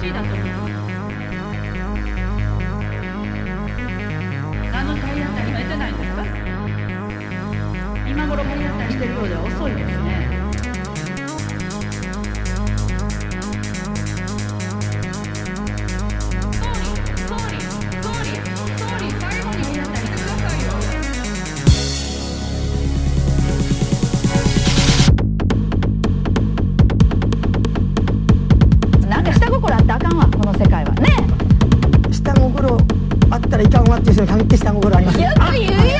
1だと。思うりは今頃たりしてるようでは遅いです。マッチすした暗号がありますよく言うよ。